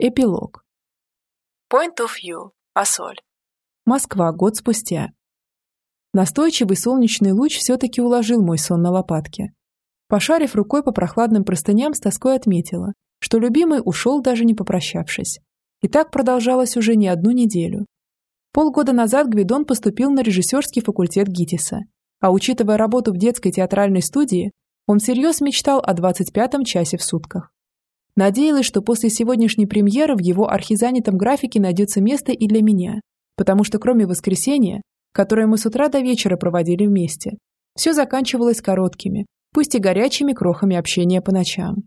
Эпилог. Point of view. Ассоль. Москва. Год спустя. Настойчивый солнечный луч все-таки уложил мой сон на лопатки. Пошарив рукой по прохладным простыням, с тоской отметила, что любимый ушел, даже не попрощавшись. И так продолжалось уже не одну неделю. Полгода назад Гвидон поступил на режиссерский факультет ГИТИСа, а учитывая работу в детской театральной студии, он всерьез мечтал о 25-м часе в сутках. Надеялась, что после сегодняшней премьеры в его архизанятом графике найдется место и для меня, потому что кроме воскресенья, которое мы с утра до вечера проводили вместе, все заканчивалось короткими, пусть и горячими крохами общения по ночам.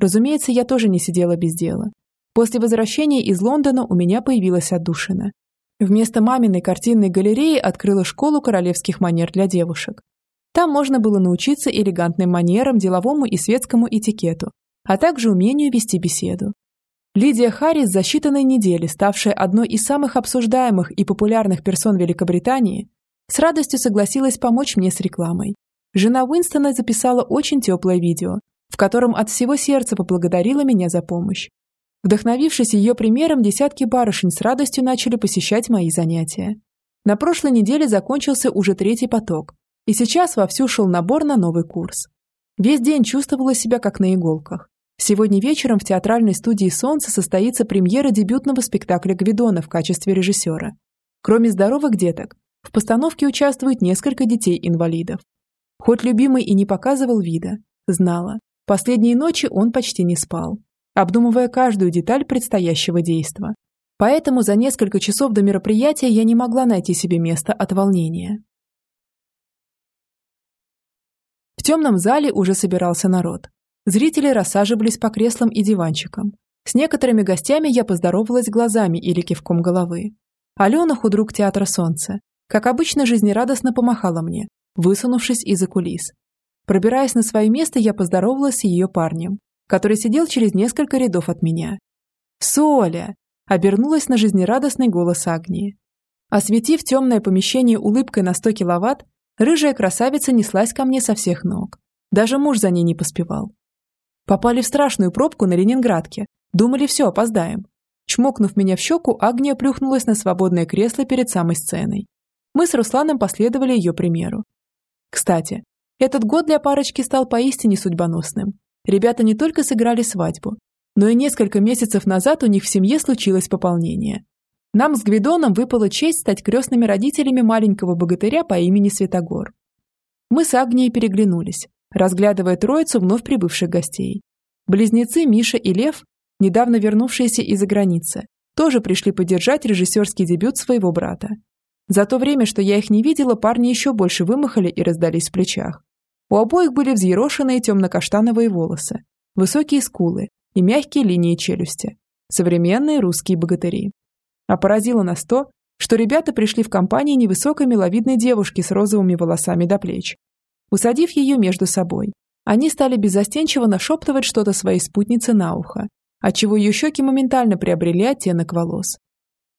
Разумеется, я тоже не сидела без дела. После возвращения из Лондона у меня появилась отдушина. Вместо маминой картинной галереи открыла школу королевских манер для девушек. Там можно было научиться элегантным манерам, деловому и светскому этикету, а также умению вести беседу. Лидия Харрис за считанные недели, ставшая одной из самых обсуждаемых и популярных персон Великобритании, с радостью согласилась помочь мне с рекламой. Жена Уинстона записала очень теплое видео, в котором от всего сердца поблагодарила меня за помощь. Вдохновившись ее примером, десятки барышень с радостью начали посещать мои занятия. На прошлой неделе закончился уже третий поток, и сейчас вовсю шел набор на новый курс. Весь день чувствовала себя как на иголках. Сегодня вечером в театральной студии «Солнце» состоится премьера дебютного спектакля Гвидона в качестве режиссера. Кроме здоровых деток, в постановке участвует несколько детей-инвалидов. Хоть любимый и не показывал вида, знала, последние ночи он почти не спал, обдумывая каждую деталь предстоящего действа. Поэтому за несколько часов до мероприятия я не могла найти себе места от волнения. В темном зале уже собирался народ. Зрители рассаживались по креслам и диванчикам. С некоторыми гостями я поздоровалась глазами или кивком головы. Алена, худрук театра «Солнце», как обычно жизнерадостно помахала мне, высунувшись из-за кулис. Пробираясь на свое место, я поздоровалась с ее парнем, который сидел через несколько рядов от меня. «Соля!» – обернулась на жизнерадостный голос Агнии. Осветив темное помещение улыбкой на 100 киловатт, Рыжая красавица неслась ко мне со всех ног. Даже муж за ней не поспевал. Попали в страшную пробку на Ленинградке. Думали, все, опоздаем. Чмокнув меня в щеку, Агния плюхнулась на свободное кресло перед самой сценой. Мы с Русланом последовали ее примеру. Кстати, этот год для парочки стал поистине судьбоносным. Ребята не только сыграли свадьбу, но и несколько месяцев назад у них в семье случилось пополнение. Нам с Гвидоном выпала честь стать крестными родителями маленького богатыря по имени Святогор. Мы с Агнией переглянулись, разглядывая троицу вновь прибывших гостей. Близнецы Миша и Лев, недавно вернувшиеся из-за границы, тоже пришли поддержать режиссерский дебют своего брата. За то время, что я их не видела, парни еще больше вымахали и раздались в плечах. У обоих были взъерошенные темно-каштановые волосы, высокие скулы и мягкие линии челюсти. Современные русские богатыри. А поразило нас то, что ребята пришли в компании невысокой миловидной девушки с розовыми волосами до плеч. Усадив ее между собой, они стали беззастенчиво нашептывать что-то своей спутнице на ухо, отчего ее щеки моментально приобрели оттенок волос.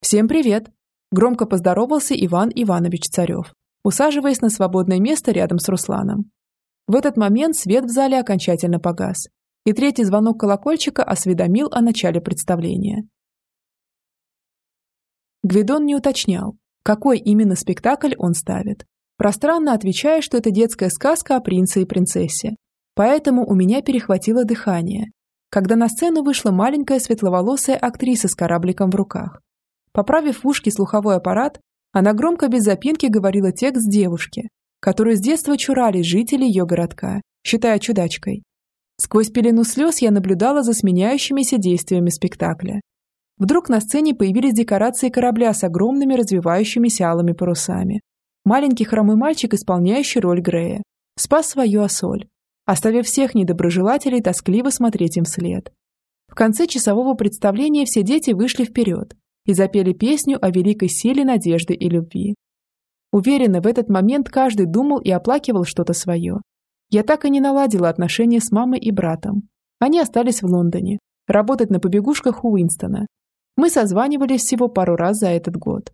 «Всем привет!» – громко поздоровался Иван Иванович Царев, усаживаясь на свободное место рядом с Русланом. В этот момент свет в зале окончательно погас, и третий звонок колокольчика осведомил о начале представления. Гвидон не уточнял, какой именно спектакль он ставит, пространно отвечая, что это детская сказка о принце и принцессе. Поэтому у меня перехватило дыхание, когда на сцену вышла маленькая светловолосая актриса с корабликом в руках. Поправив в ушки слуховой аппарат, она громко без запинки говорила текст девушки, которую с детства чурали жители ее городка, считая чудачкой. Сквозь пелену слез я наблюдала за сменяющимися действиями спектакля. Вдруг на сцене появились декорации корабля с огромными развивающимися алыми парусами. Маленький хромой мальчик, исполняющий роль Грея, спас свою осоль, оставив всех недоброжелателей тоскливо смотреть им вслед. В конце часового представления все дети вышли вперед и запели песню о великой силе надежды и любви. Уверена, в этот момент каждый думал и оплакивал что-то свое. Я так и не наладила отношения с мамой и братом. Они остались в Лондоне, работать на побегушках у Уинстона, мы созванивались всего пару раз за этот год.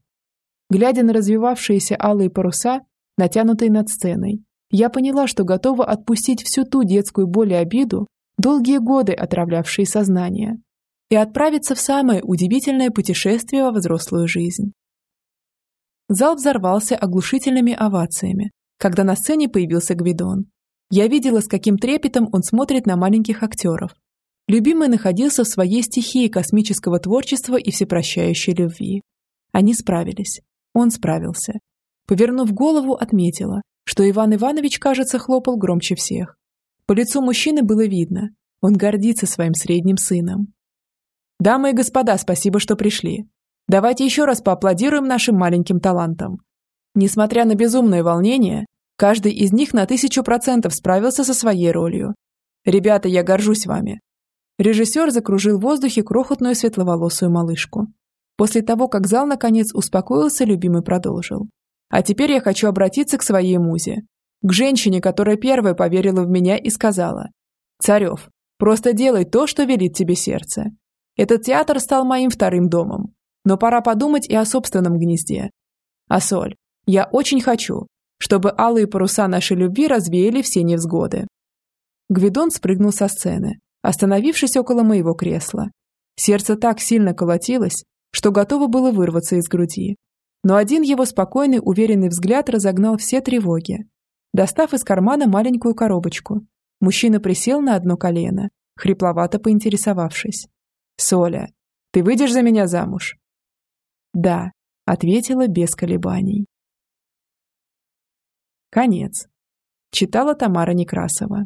Глядя на развивавшиеся алые паруса, натянутые над сценой, я поняла, что готова отпустить всю ту детскую боль и обиду, долгие годы отравлявшие сознание. и отправиться в самое удивительное путешествие во взрослую жизнь. Зал взорвался оглушительными овациями, когда на сцене появился Гвидон. Я видела, с каким трепетом он смотрит на маленьких актеров. Любимый находился в своей стихии космического творчества и всепрощающей любви. Они справились. Он справился. Повернув голову, отметила, что Иван Иванович, кажется, хлопал громче всех. По лицу мужчины было видно, он гордится своим средним сыном. «Дамы и господа, спасибо, что пришли. Давайте еще раз поаплодируем нашим маленьким талантам. Несмотря на безумное волнение, каждый из них на тысячу процентов справился со своей ролью. Ребята, я горжусь вами». Режиссер закружил в воздухе крохотную светловолосую малышку. После того, как зал наконец успокоился, любимый продолжил. «А теперь я хочу обратиться к своей музе. К женщине, которая первая поверила в меня и сказала. «Царев, просто делай то, что велит тебе сердце. Этот театр стал моим вторым домом. Но пора подумать и о собственном гнезде. А соль, я очень хочу, чтобы алые паруса нашей любви развеяли все невзгоды. Гвидон спрыгнул со сцены, остановившись около моего кресла. Сердце так сильно колотилось, что готово было вырваться из груди. Но один его спокойный, уверенный взгляд разогнал все тревоги. Достав из кармана маленькую коробочку, мужчина присел на одно колено, хрипловато поинтересовавшись. «Соля, ты выйдешь за меня замуж?» «Да», — ответила без колебаний. Конец. Читала Тамара Некрасова.